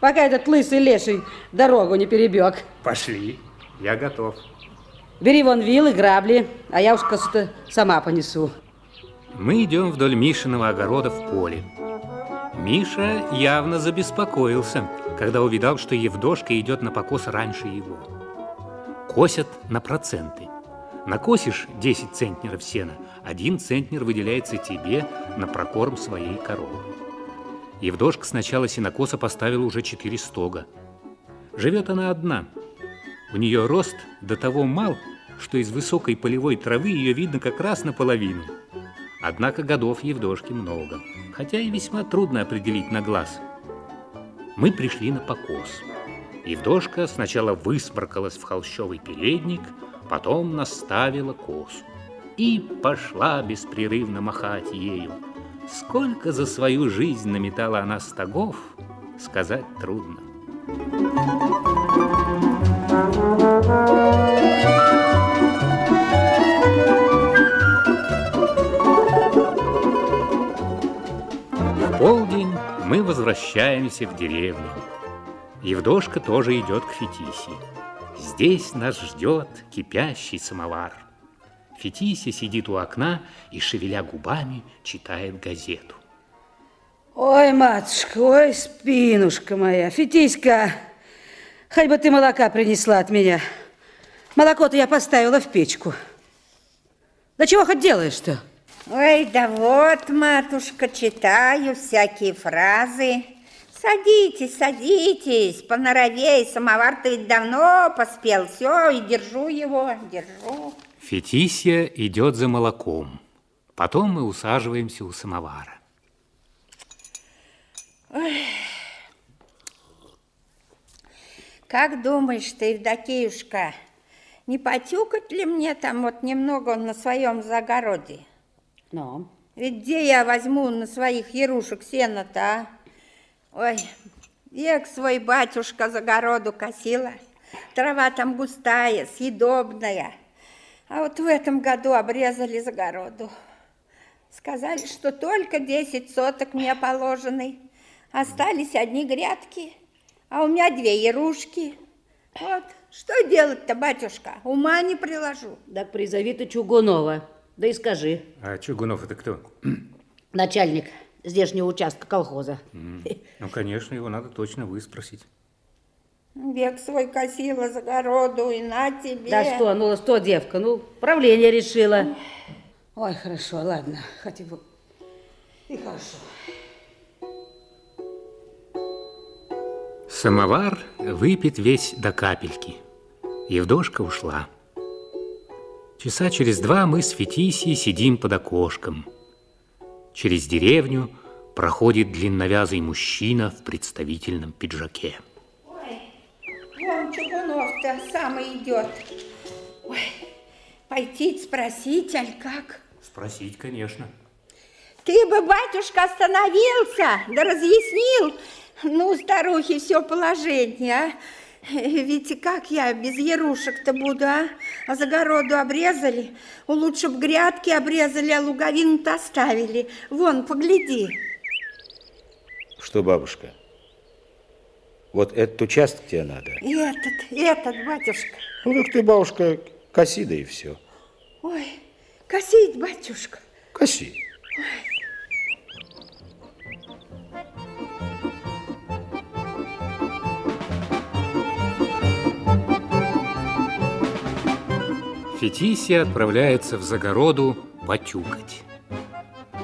пока этот лысый леший дорогу не перебег. Пошли, я готов. Бери вон вилы, грабли, а я уж косу-то сама понесу. Мы идем вдоль Мишиного огорода в поле. Миша явно забеспокоился, когда увидал, что Евдошка идет на покос раньше его. Косят на проценты. Накосишь 10 центнеров сена, один центнер выделяется тебе на прокорм своей коровы. Евдошка сначала сенокоса поставила уже четыре стога. Живет она одна. У нее рост до того мал, что из высокой полевой травы ее видно как раз наполовину. Однако годов Евдошки много, хотя и весьма трудно определить на глаз. Мы пришли на покос. Евдошка сначала высморкалась в холщовый передник, потом наставила косу и пошла беспрерывно махать ею. Сколько за свою жизнь наметала она стогов, сказать трудно. В полдень мы возвращаемся в деревню. Евдошка тоже идет к Фетисе. Здесь нас ждет кипящий самовар. Фетисия сидит у окна и, шевеля губами, читает газету. Ой, матушка, ой, спинушка моя, Фетиська, хоть бы ты молока принесла от меня. Молоко-то я поставила в печку. Да чего хоть делаешь-то? Ой, да вот, матушка, читаю всякие фразы. Садитесь, садитесь, поноровей, самовар-то ведь давно поспел. Все, и держу его, держу. Фетисия идет за молоком. Потом мы усаживаемся у самовара. Ой. Как думаешь ты, Евдокеюшка, не потюкать ли мне там вот немного на своем загороде? Ну? Ведь где я возьму на своих ярушек сено-то, а? Ой, век свой батюшка загороду косила. Трава там густая, съедобная. А вот в этом году обрезали загороду. Сказали, что только 10 соток мне положены. Остались одни грядки, а у меня две ярушки. Вот, что делать-то, батюшка? Ума не приложу. Так призови ты Чугунова, да и скажи. А Чугунов это кто? Начальник здешнего участка колхоза. Ну, конечно, его надо точно выспросить. Век свой косила загороду, и на тебе. Да что, ну что, девка, ну, правление решила. Ой, хорошо, ладно, хотя бы и хорошо. Самовар выпит весь до капельки. Евдошка ушла. Часа через два мы с Фетисией сидим под окошком. Через деревню проходит длинновязый мужчина в представительном пиджаке. Ой, вон Чугунов-то сам идет. Ой, пойти спросить, аль как? Спросить, конечно. Ты бы, батюшка, остановился, да разъяснил, ну, старухи, все положение, а? Ведь как я без ярушек-то буду, а? А загороду обрезали, лучше б грядки обрезали, а луговину-то оставили. Вон, погляди. Что, бабушка? Вот этот участок тебе надо? Этот, этот, батюшка. Ну, так ты, бабушка, коси, да и все. Ой, косить, батюшка. Коси. Фетисия отправляется в загороду потюкать.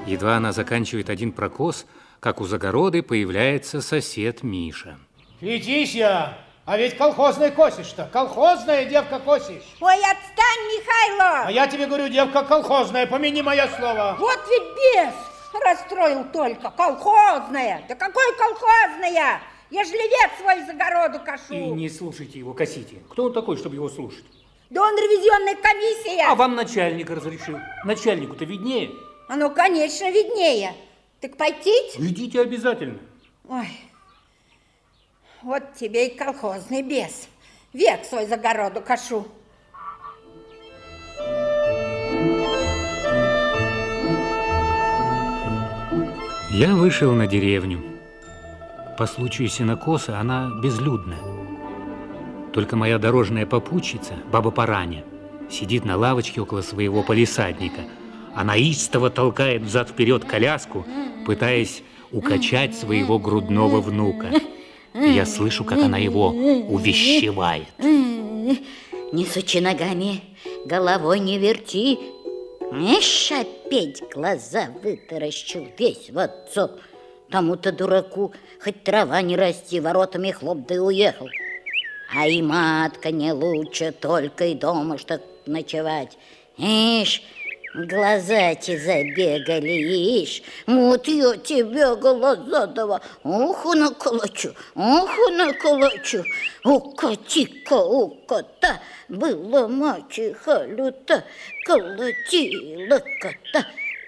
Едва она заканчивает один прокос, как у загороды появляется сосед Миша. Фетисия, а ведь колхозная косишь-то, колхозная девка косишь. Ой, отстань, Михайло! А я тебе говорю, девка колхозная, помяни мое слово. Вот ведь бес! Расстроил только. Колхозная! Да какой колхозная? Ежели век свой загороду кошу. И не слушайте его, косите. Кто он такой, чтобы его слушать? Да он ревизионная комиссия. А вам начальник разрешил. Начальнику-то виднее. А ну, конечно, виднее. Так пойти? Идите обязательно. Ой, вот тебе и колхозный бес. Век свой загороду кошу. Я вышел на деревню. По случаю сенокоса она безлюдна. Только моя дорожная попутчица, баба Параня, сидит на лавочке около своего полисадника. Она истово толкает взад-вперед коляску, пытаясь укачать своего грудного внука. И я слышу, как она его увещевает. Не сучи ногами, головой не верти. Ишь, опять глаза вытаращил весь в отцу. Тому-то дураку хоть трава не расти, воротами хлоп да и уехал. А и матка не лучше, только и дома что ночевать. Ишь, глаза те забегали, ишь, вот я тебе глаза дала, уху наколочу, уху наколочу, укати-ка, уката, была мачеха люта, колотила кота,